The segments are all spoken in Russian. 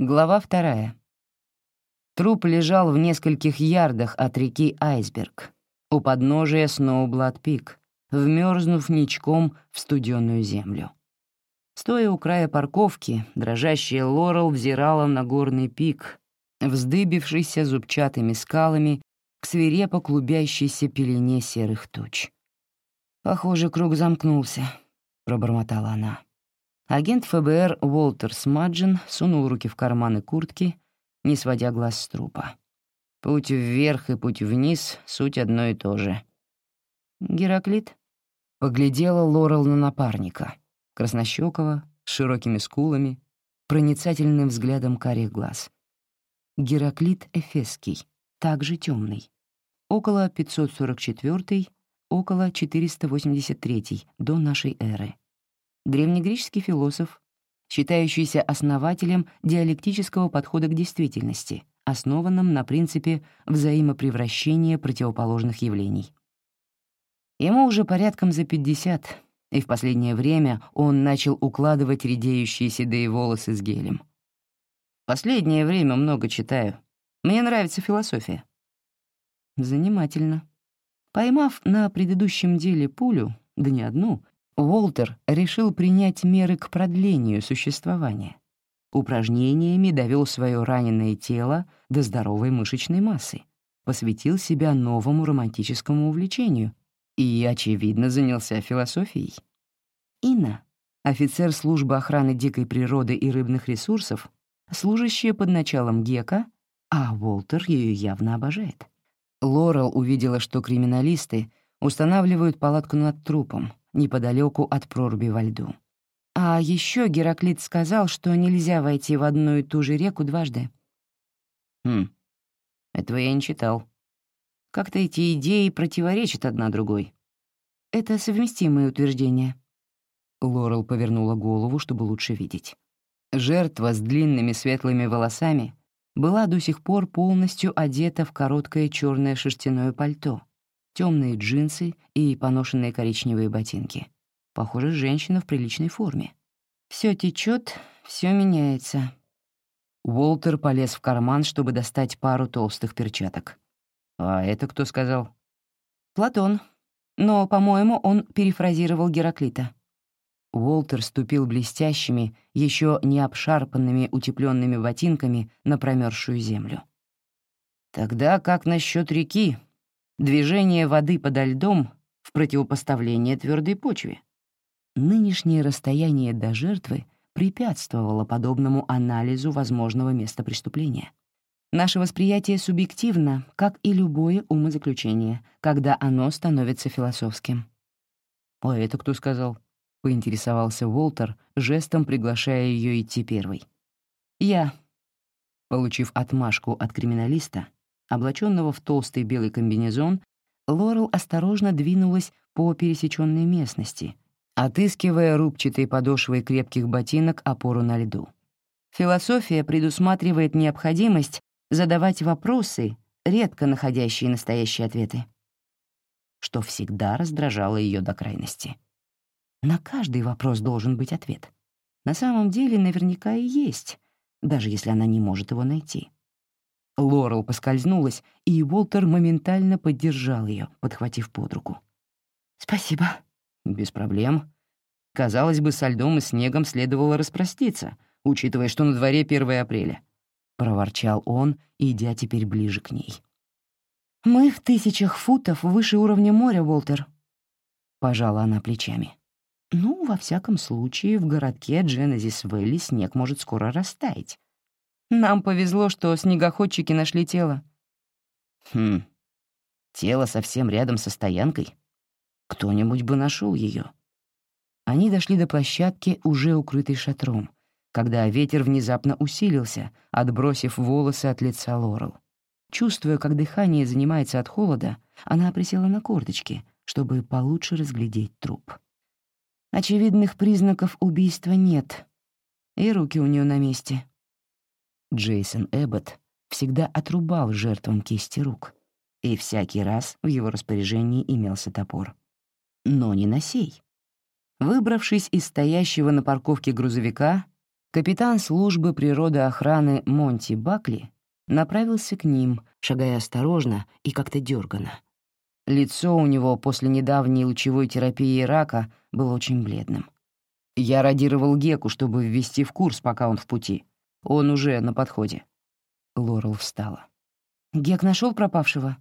Глава вторая. Труп лежал в нескольких ярдах от реки Айсберг, у подножия Сноублад-Пик, вмерзнув ничком в студеную землю. Стоя у края парковки, дрожащая Лорел взирала на горный пик, вздыбившийся зубчатыми скалами к свирепо клубящейся пелене серых туч. «Похоже, круг замкнулся», — пробормотала она. Агент ФБР Уолтер Смаджин сунул руки в карманы куртки, не сводя глаз с трупа. Путь вверх и путь вниз — суть одно и то же. «Гераклит?» — поглядела Лорел на напарника, краснощёкого, с широкими скулами, проницательным взглядом карих глаз. Гераклит Эфесский, также темный. Около 544 около 483 до нашей эры древнегреческий философ, считающийся основателем диалектического подхода к действительности, основанном на принципе взаимопревращения противоположных явлений. Ему уже порядком за 50, и в последнее время он начал укладывать редеющие седые волосы с гелем. «Последнее время много читаю. Мне нравится философия». Занимательно. Поймав на предыдущем деле пулю, да не одну, Уолтер решил принять меры к продлению существования. Упражнениями довел свое раненое тело до здоровой мышечной массы, посвятил себя новому романтическому увлечению и, очевидно, занялся философией. Инна, офицер службы охраны дикой природы и рыбных ресурсов, служащая под началом Гека, а Уолтер ее явно обожает. Лорел увидела, что криминалисты устанавливают палатку над трупом — неподалеку от проруби во льду. А еще Гераклит сказал, что нельзя войти в одну и ту же реку дважды. Хм, этого я не читал. Как-то эти идеи противоречат одна другой. Это совместимые утверждения. Лорел повернула голову, чтобы лучше видеть. Жертва с длинными светлыми волосами была до сих пор полностью одета в короткое черное шерстяное пальто, темные джинсы и поношенные коричневые ботинки. Похоже, женщина в приличной форме. Все течет, все меняется. Уолтер полез в карман, чтобы достать пару толстых перчаток. «А это кто сказал?» «Платон. Но, по-моему, он перефразировал Гераклита». Уолтер ступил блестящими, еще не обшарпанными утепленными ботинками на промерзшую землю. «Тогда как насчет реки?» Движение воды подо льдом в противопоставление твердой почве. Нынешнее расстояние до жертвы препятствовало подобному анализу возможного места преступления. Наше восприятие субъективно, как и любое умозаключение, когда оно становится философским. «А это кто сказал?» — поинтересовался Уолтер, жестом приглашая ее идти первой. «Я». Получив отмашку от криминалиста, Облаченного в толстый белый комбинезон, Лорел осторожно двинулась по пересеченной местности, отыскивая рубчатой подошвой крепких ботинок опору на льду. Философия предусматривает необходимость задавать вопросы, редко находящие настоящие ответы, что всегда раздражало ее до крайности. На каждый вопрос должен быть ответ. На самом деле наверняка и есть, даже если она не может его найти. Лорел поскользнулась, и Уолтер моментально поддержал ее, подхватив под руку. «Спасибо». «Без проблем. Казалось бы, со льдом и снегом следовало распроститься, учитывая, что на дворе 1 апреля», — проворчал он, идя теперь ближе к ней. «Мы в тысячах футов выше уровня моря, Уолтер», — пожала она плечами. «Ну, во всяком случае, в городке Дженезис-Вэлли снег может скоро растаять. Нам повезло, что снегоходчики нашли тело. Хм, тело совсем рядом со стоянкой. Кто-нибудь бы нашел ее. Они дошли до площадки, уже укрытой шатром, когда ветер внезапно усилился, отбросив волосы от лица Лорел. Чувствуя, как дыхание занимается от холода, она присела на корточки, чтобы получше разглядеть труп. Очевидных признаков убийства нет, и руки у нее на месте. Джейсон Эббот всегда отрубал жертвам кисти рук, и всякий раз в его распоряжении имелся топор. Но не на сей. Выбравшись из стоящего на парковке грузовика, Капитан службы природоохраны Монти Бакли направился к ним, шагая осторожно и как-то дёрганно. Лицо у него после недавней лучевой терапии рака было очень бледным. Я радировал Геку, чтобы ввести в курс, пока он в пути. Он уже на подходе. Лорел встала. «Гек нашел пропавшего?»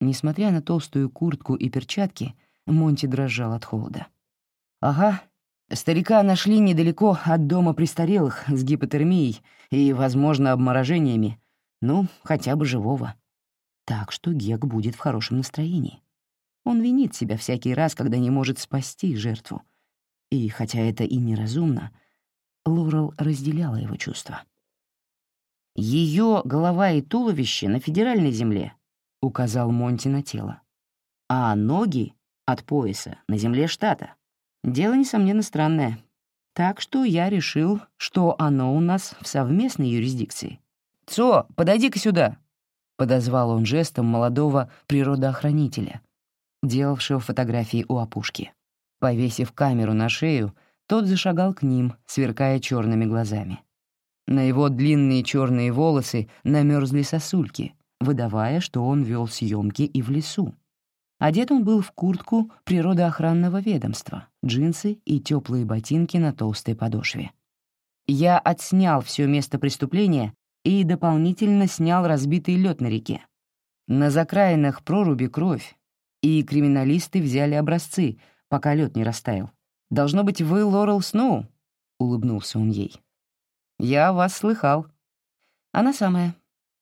Несмотря на толстую куртку и перчатки, Монти дрожал от холода. «Ага, старика нашли недалеко от дома престарелых с гипотермией и, возможно, обморожениями. Ну, хотя бы живого. Так что Гек будет в хорошем настроении. Он винит себя всякий раз, когда не может спасти жертву. И хотя это и неразумно, Лорел разделяла его чувства. Ее голова и туловище на федеральной земле, — указал Монти на тело. «А ноги от пояса на земле штата. Дело, несомненно, странное. Так что я решил, что оно у нас в совместной юрисдикции. «Цо, подойди-ка сюда!» — подозвал он жестом молодого природоохранителя, делавшего фотографии у опушки. Повесив камеру на шею, тот зашагал к ним, сверкая черными глазами. На его длинные черные волосы намерзли сосульки — выдавая, что он вел съемки и в лесу. Одет он был в куртку природоохранного ведомства, джинсы и теплые ботинки на толстой подошве. Я отснял все место преступления и дополнительно снял разбитый лед на реке. На закраинах проруби кровь, и криминалисты взяли образцы, пока лед не растаял. «Должно быть, вы Лорел Сноу?» — улыбнулся он ей. «Я вас слыхал». «Она самая»,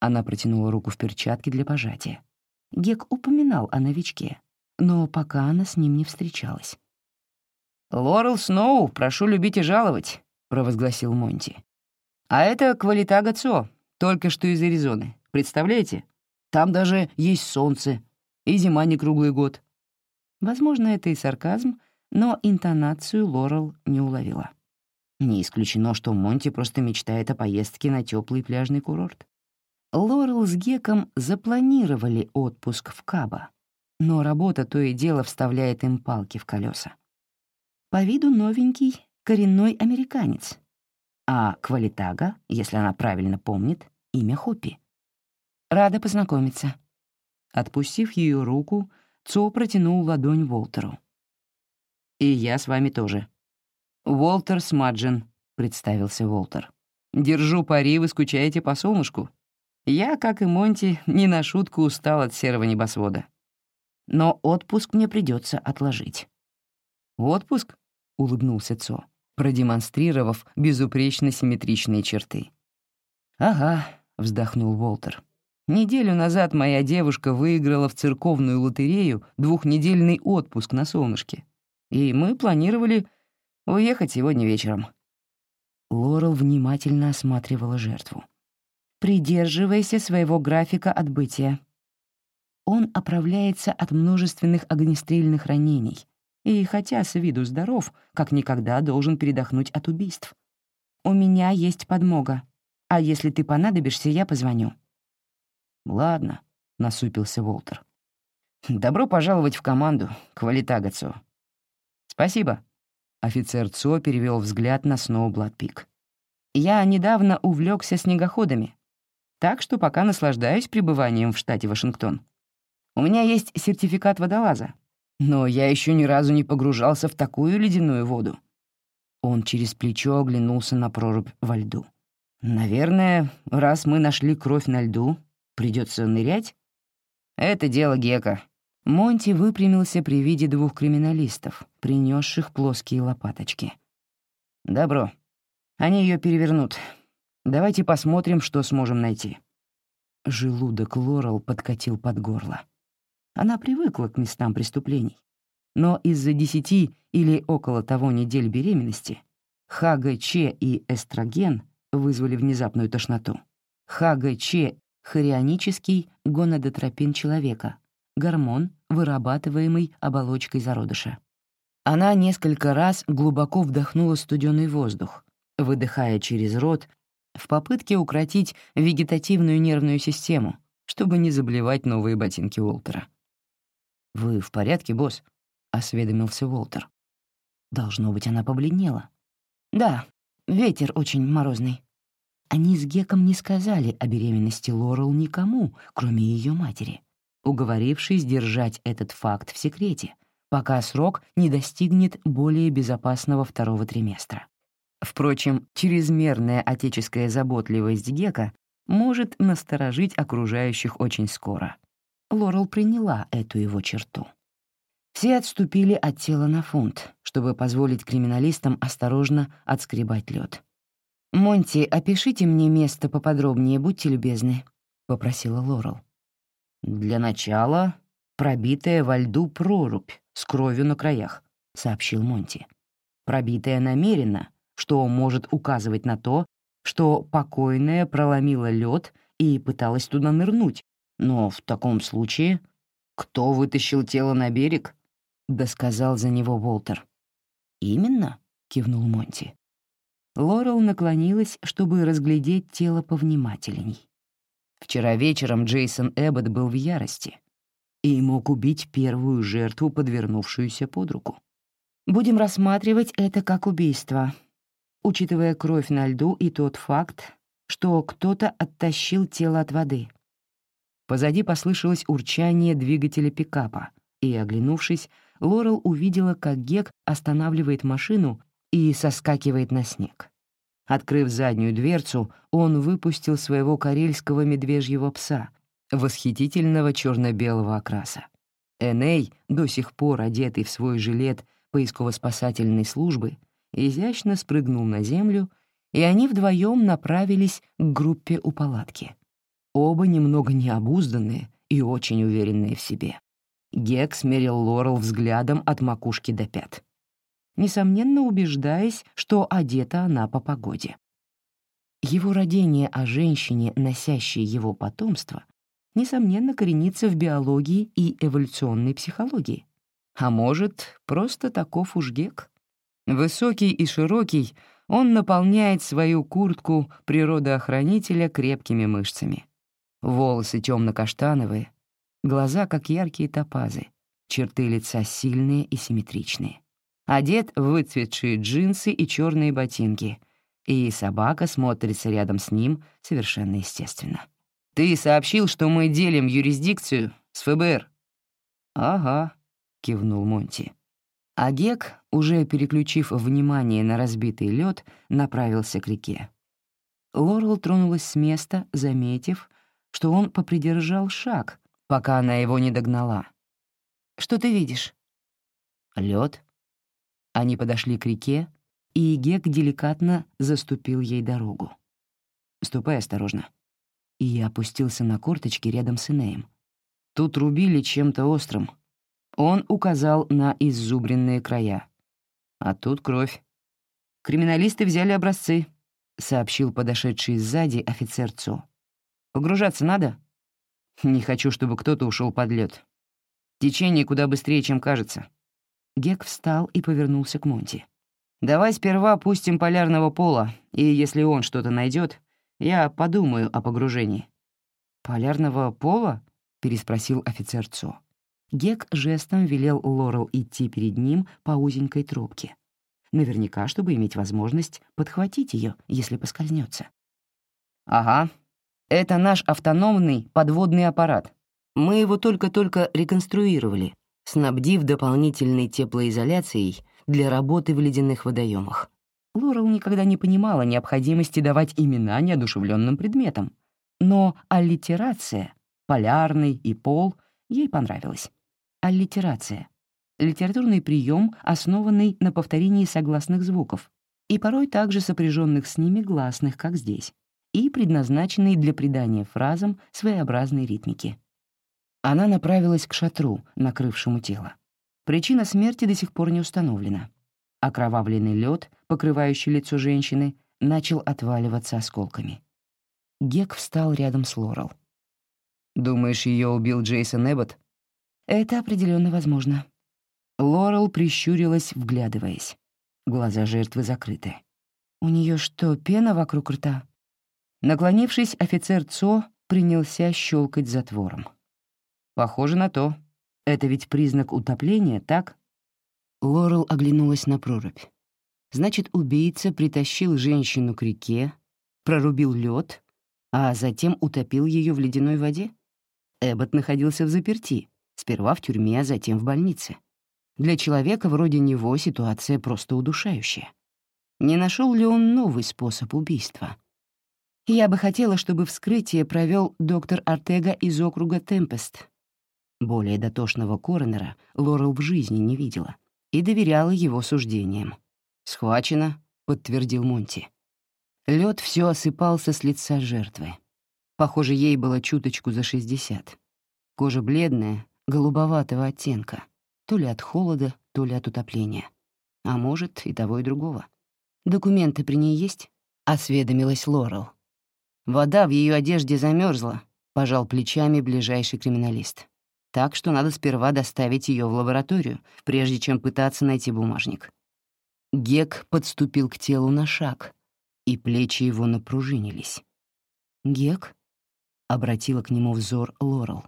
она протянула руку в перчатке для пожатия. Гек упоминал о новичке, но пока она с ним не встречалась. «Лорел Сноу, прошу любить и жаловать», — провозгласил Монти. «А это Квалитага Цо, только что из Аризоны. Представляете? Там даже есть солнце, и зима не круглый год». Возможно, это и сарказм, но интонацию Лорел не уловила. Не исключено, что Монти просто мечтает о поездке на теплый пляжный курорт. Лорел с Геком запланировали отпуск в Каба, но работа то и дело вставляет им палки в колеса. По виду новенький, коренной американец, а Квалитага, если она правильно помнит, имя Хоппи. Рада познакомиться. Отпустив ее руку, Цо протянул ладонь Волтеру. «И я с вами тоже». «Волтер Смаджин», — представился Волтер. «Держу пари, вы скучаете по солнышку?» Я, как и Монти, не на шутку устал от серого небосвода. Но отпуск мне придется отложить. «Отпуск?» — улыбнулся Цо, продемонстрировав безупречно симметричные черты. «Ага», — вздохнул Волтер. «Неделю назад моя девушка выиграла в церковную лотерею двухнедельный отпуск на солнышке, и мы планировали уехать сегодня вечером». Лорел внимательно осматривала жертву. Придерживайся своего графика отбытия. Он оправляется от множественных огнестрельных ранений и, хотя с виду здоров, как никогда должен передохнуть от убийств. У меня есть подмога, а если ты понадобишься, я позвоню». «Ладно», — насупился Волтер. «Добро пожаловать в команду, Квалитага Цо». «Спасибо», — офицер Цо перевел взгляд на Сноублад Пик. «Я недавно увлекся снегоходами, так что пока наслаждаюсь пребыванием в штате Вашингтон. У меня есть сертификат водолаза, но я еще ни разу не погружался в такую ледяную воду. Он через плечо оглянулся на прорубь во льду. «Наверное, раз мы нашли кровь на льду, придется нырять?» «Это дело Гека». Монти выпрямился при виде двух криминалистов, принесших плоские лопаточки. «Добро. Они ее перевернут. Давайте посмотрим, что сможем найти». Желудок Лорел подкатил под горло. Она привыкла к местам преступлений. Но из-за десяти или около того недель беременности ХГЧ и эстроген вызвали внезапную тошноту. ХГЧ — хорионический гонадотропин человека, гормон, вырабатываемый оболочкой зародыша. Она несколько раз глубоко вдохнула студеный воздух, выдыхая через рот в попытке укротить вегетативную нервную систему, чтобы не заблевать новые ботинки Уолтера. «Вы в порядке, босс?» — осведомился Уолтер. Должно быть, она побледнела. «Да, ветер очень морозный». Они с Геком не сказали о беременности Лорел никому, кроме ее матери, уговорившись держать этот факт в секрете, пока срок не достигнет более безопасного второго триместра. Впрочем, чрезмерная отеческая заботливость Гека может насторожить окружающих очень скоро. Лорел приняла эту его черту. Все отступили от тела на фунт, чтобы позволить криминалистам осторожно отскребать лед. «Монти, опишите мне место поподробнее, будьте любезны», — попросила Лорел. «Для начала пробитая во льду прорубь с кровью на краях», — сообщил Монти. «Пробитая намеренно, что может указывать на то, что покойная проломила лед и пыталась туда нырнуть, но в таком случае кто вытащил тело на берег? Досказал за него Волтер. Именно, кивнул Монти. Лорел наклонилась, чтобы разглядеть тело повнимательней. Вчера вечером Джейсон Эббот был в ярости и мог убить первую жертву, подвернувшуюся под руку. Будем рассматривать это как убийство, учитывая кровь на льду и тот факт, что кто-то оттащил тело от воды. Позади послышалось урчание двигателя пикапа, и, оглянувшись, Лорел увидела, как Гек останавливает машину и соскакивает на снег. Открыв заднюю дверцу, он выпустил своего карельского медвежьего пса, восхитительного черно-белого окраса. Эней, до сих пор одетый в свой жилет поисково-спасательной службы, изящно спрыгнул на землю, и они вдвоем направились к группе у палатки. Оба немного необузданные и очень уверенные в себе. Гек смерил Лорел взглядом от макушки до пят, несомненно убеждаясь, что одета она по погоде. Его родение о женщине, носящей его потомство, несомненно коренится в биологии и эволюционной психологии. А может, просто таков уж Гек? Высокий и широкий, он наполняет свою куртку природоохранителя крепкими мышцами. Волосы темно-каштановые, глаза как яркие топазы, черты лица сильные и симметричные. Одет в выцветшие джинсы и черные ботинки, и собака смотрится рядом с ним совершенно естественно. «Ты сообщил, что мы делим юрисдикцию с ФБР?» «Ага», — кивнул Монти. А Гек, уже переключив внимание на разбитый лед, направился к реке. Лорел тронулась с места, заметив, что он попридержал шаг, пока она его не догнала. «Что ты видишь?» Лед. Они подошли к реке, и Гек деликатно заступил ей дорогу. «Ступай осторожно». И я опустился на корточки рядом с Инеем. Тут рубили чем-то острым, он указал на иззубренные края. А тут кровь. «Криминалисты взяли образцы», — сообщил подошедший сзади офицер ЦО. «Погружаться надо?» «Не хочу, чтобы кто-то ушел под лед. Течение куда быстрее, чем кажется». Гек встал и повернулся к Монти. «Давай сперва пустим полярного пола, и если он что-то найдет, я подумаю о погружении». «Полярного пола?» — переспросил офицер ЦО. Гек жестом велел Лорел идти перед ним по узенькой тропке. Наверняка, чтобы иметь возможность подхватить ее, если поскользнется. «Ага, это наш автономный подводный аппарат. Мы его только-только реконструировали, снабдив дополнительной теплоизоляцией для работы в ледяных водоемах. Лорел никогда не понимала необходимости давать имена неодушевленным предметам, но аллитерация, полярный и пол ей понравилась аллитерация — литературный прием, основанный на повторении согласных звуков и порой также сопряженных с ними гласных, как здесь, и предназначенный для придания фразам своеобразной ритмики. Она направилась к шатру, накрывшему тело. Причина смерти до сих пор не установлена. Окровавленный лед, покрывающий лицо женщины, начал отваливаться осколками. Гек встал рядом с Лорел. «Думаешь, ее убил Джейсон Эббот?» Это определенно возможно. Лорел прищурилась, вглядываясь. Глаза жертвы закрыты. У нее что, пена вокруг рта? Наклонившись, офицер ЦО принялся щелкать затвором. Похоже на то. Это ведь признак утопления, так? Лорел оглянулась на прорубь. Значит, убийца притащил женщину к реке, прорубил лед, а затем утопил ее в ледяной воде? Эббот находился в заперти, сперва в тюрьме, а затем в больнице. Для человека вроде него ситуация просто удушающая. Не нашел ли он новый способ убийства? Я бы хотела, чтобы вскрытие провел доктор Артега из округа Темпест. Более дотошного коронера Лорел в жизни не видела и доверяла его суждениям. «Схвачено», — подтвердил Монти. Лед все осыпался с лица жертвы. Похоже, ей было чуточку за 60. Кожа бледная, голубоватого оттенка, то ли от холода, то ли от утопления. А может, и того, и другого. «Документы при ней есть?» — осведомилась Лорел. Вода в ее одежде замерзла, пожал плечами ближайший криминалист. Так что надо сперва доставить ее в лабораторию, прежде чем пытаться найти бумажник. Гек подступил к телу на шаг, и плечи его напружинились. «Гек?» — обратила к нему взор Лорел.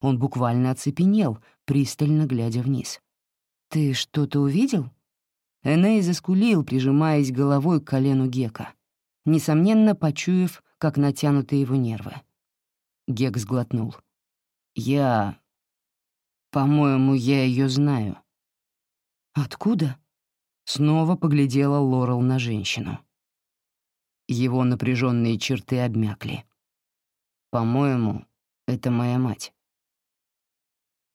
Он буквально оцепенел, пристально глядя вниз. «Ты что-то увидел?» Эней заскулил, прижимаясь головой к колену Гека, несомненно, почуяв, как натянуты его нервы. Гек сглотнул. «Я... По-моему, я ее знаю». «Откуда?» Снова поглядела Лорел на женщину. Его напряженные черты обмякли. «По-моему, это моя мать».